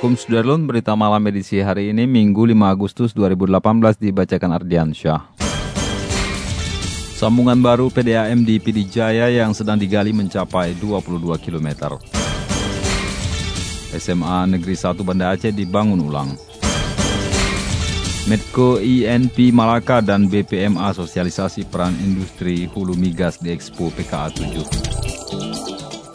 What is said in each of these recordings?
Assalamualaikum Sudarlun, berita malam edisi hari ini Minggu 5 Agustus 2018 dibacakan Ardian Syah. Sambungan baru PDAM di Pidijaya yang sedang digali mencapai 22 km. SMA Negeri 1 Banda Aceh dibangun ulang. Medco INP Malaka dan BPMA sosialisasi peran industri hulu migas di Expo PKA 7.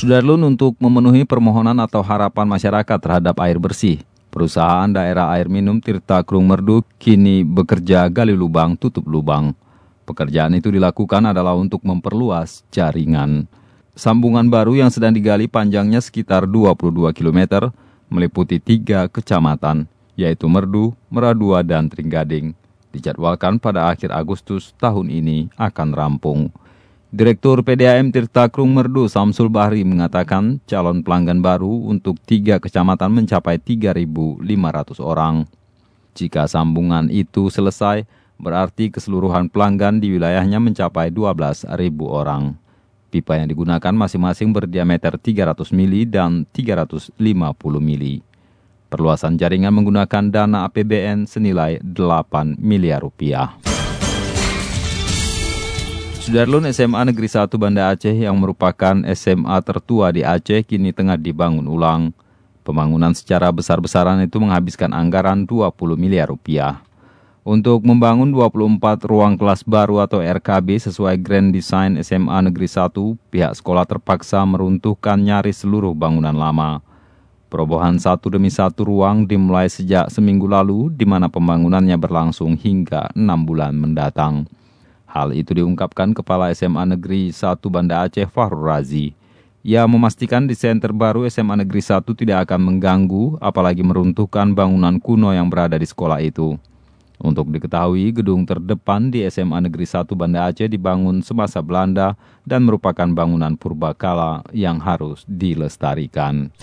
Sudarlun untuk memenuhi permohonan atau harapan masyarakat terhadap air bersih. Perusahaan daerah air minum Tirta Krung Merdu kini bekerja gali lubang tutup lubang. Pekerjaan itu dilakukan adalah untuk memperluas jaringan. Sambungan baru yang sedang digali panjangnya sekitar 22 km meliputi tiga kecamatan, yaitu Merdu, Meradua, dan Tringgading. Dijadwalkan pada akhir Agustus tahun ini akan rampung. Direktur PDAM Tirta Krung Merdu Samsul Bahri mengatakan calon pelanggan baru untuk tiga kecamatan mencapai 3.500 orang. Jika sambungan itu selesai, berarti keseluruhan pelanggan di wilayahnya mencapai 12.000 orang. Pipa yang digunakan masing-masing berdiameter 300 mili dan 350 mili. Perluasan jaringan menggunakan dana APBN senilai 8 miliar rupiah. Sudarlun SMA Negeri 1 Banda Aceh yang merupakan SMA tertua di Aceh kini tengah dibangun ulang. Pembangunan secara besar-besaran itu menghabiskan anggaran 20 miliar rupiah. Untuk membangun 24 ruang kelas baru atau RKB sesuai Grand Design SMA Negeri 1, pihak sekolah terpaksa meruntuhkan nyaris seluruh bangunan lama. Perobohan satu demi satu ruang dimulai sejak seminggu lalu, di mana pembangunannya berlangsung hingga enam bulan mendatang. Hal itu diungkapkan Kepala SMA Negeri 1 Banda Aceh Fahrul Razi. Ia memastikan desain terbaru SMA Negeri 1 tidak akan mengganggu, apalagi meruntuhkan bangunan kuno yang berada di sekolah itu. Untuk diketahui, gedung terdepan di SMA Negeri 1 Banda Aceh dibangun semasa Belanda dan merupakan bangunan purbakala yang harus dilestarikan.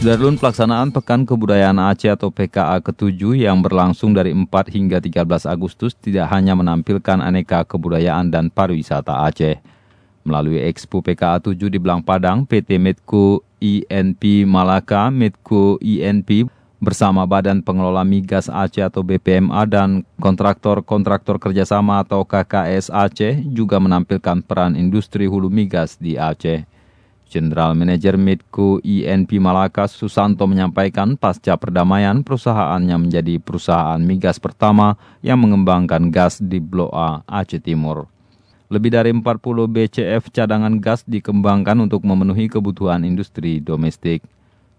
Sudarlun pelaksanaan Pekan Kebudayaan Aceh atau PKA ke-7 yang berlangsung dari 4 hingga 13 Agustus tidak hanya menampilkan aneka kebudayaan dan pariwisata Aceh. Melalui Expo PKA 7 di Belang Padang, PT Medco INP Malaka, Medco INP bersama Badan Pengelola Migas Aceh atau BPMA dan kontraktor-kontraktor kerjasama atau KKS Aceh juga menampilkan peran industri hulu migas di Aceh. General Manager Medco INP Malaka Susanto menyampaikan pasca perdamaian perusahaannya menjadi perusahaan migas pertama yang mengembangkan gas di Blok A, Aceh Timur. Lebih dari 40 BCF cadangan gas dikembangkan untuk memenuhi kebutuhan industri domestik.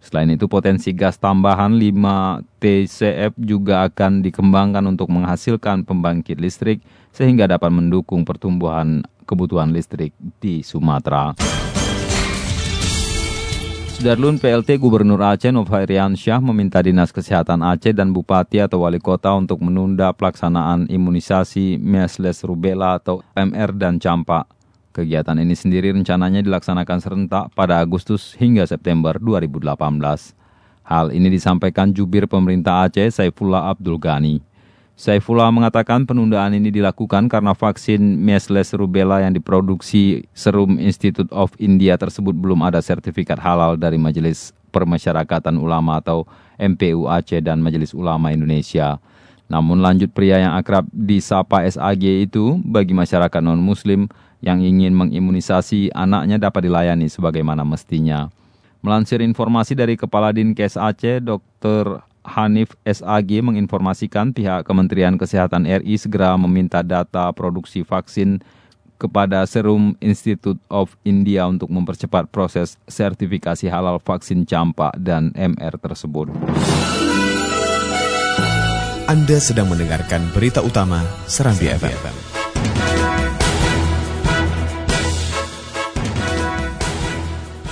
Selain itu potensi gas tambahan 5 TCF juga akan dikembangkan untuk menghasilkan pembangkit listrik sehingga dapat mendukung pertumbuhan kebutuhan listrik di Sumatera. Sudarlun PLT Gubernur Aceh Novairian Syah meminta Dinas Kesehatan Aceh dan Bupati atau Wali Kota untuk menunda pelaksanaan imunisasi measles rubella atau MR dan campak. Kegiatan ini sendiri rencananya dilaksanakan serentak pada Agustus hingga September 2018. Hal ini disampaikan jubir pemerintah Aceh Saifullah Abdul Ghani. Saifullah mengatakan penundaan ini dilakukan karena vaksin measles rubella yang diproduksi Serum Institute of India tersebut belum ada sertifikat halal dari Majelis Permasyarakatan Ulama atau MPU Aceh dan Majelis Ulama Indonesia. Namun lanjut pria yang akrab disapa SAG itu bagi masyarakat non-muslim yang ingin mengimunisasi anaknya dapat dilayani sebagaimana mestinya. Melansir informasi dari Kepala Dinkes Aceh, Dr. Hanif SAG menginformasikan pihak Kementerian Kesehatan RI segera meminta data produksi vaksin kepada Serum Institute of India untuk mempercepat proses sertifikasi halal vaksin campak dan MR tersebut. Anda sedang mendengarkan berita utama Serambi FM.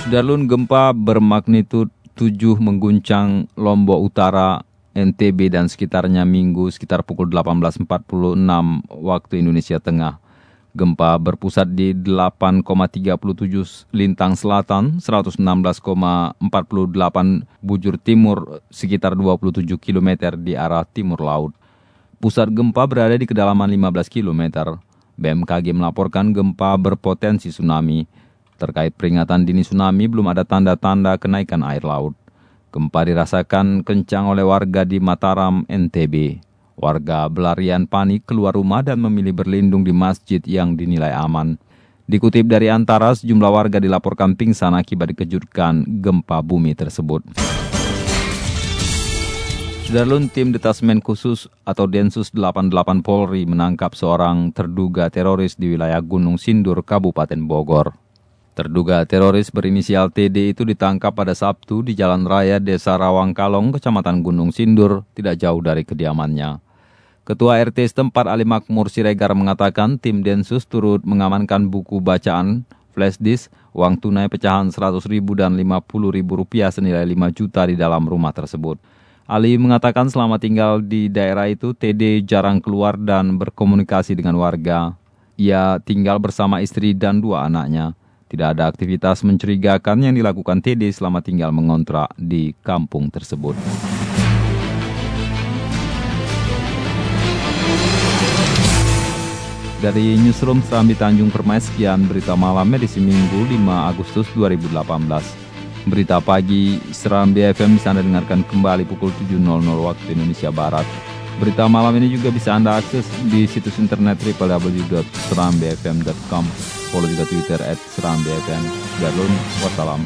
Sudarlun gempa bermagnitud 7 mengguncang Lombok Utara, NTB dan sekitarnya minggu sekitar pukul 18.46 waktu Indonesia Tengah. Gempa berpusat di 8,37 Lintang Selatan, 116,48 Bujur Timur, sekitar 27 km di arah timur laut. Pusat gempa berada di kedalaman 15 km. BMKG melaporkan gempa berpotensi tsunami. Terkait peringatan dini tsunami, belum ada tanda-tanda kenaikan air laut. Gempa dirasakan kencang oleh warga di Mataram, NTB. Warga belarian panik keluar rumah dan memilih berlindung di masjid yang dinilai aman. Dikutip dari antara, sejumlah warga dilaporkan pingsan akibat dikejutkan gempa bumi tersebut. Sudarlun tim detasmen khusus atau Densus 88 Polri menangkap seorang terduga teroris di wilayah Gunung Sindur, Kabupaten Bogor. Terduga teroris berinisial TD itu ditangkap pada Sabtu di Jalan Raya Desa Rawangkalong, Kecamatan Gunung Sindur, tidak jauh dari kediamannya. Ketua RT setempat Ali Makmur Siregar mengatakan tim Densus turut mengamankan buku bacaan, flash disk, uang tunai pecahan 100 ribu dan 50 ribu rupiah senilai 5 juta di dalam rumah tersebut. Ali mengatakan selama tinggal di daerah itu, TD jarang keluar dan berkomunikasi dengan warga. Ia tinggal bersama istri dan dua anaknya. Tidak ada aktivitas mencurigakan yang dilakukan TD selama tinggal mengontrak di kampung tersebut. Dari Newsroom Serambi Tanjung Permai, sekian berita malam edisi Minggu 5 Agustus 2018. Berita pagi Serambi FM bisa Anda dengarkan kembali pukul 7.00 waktu Indonesia Barat. Berita malam ini juga bisa Anda akses di situs internet www.serambifm.com follow juga Twitter at Seram BFM. Darun, wassalam.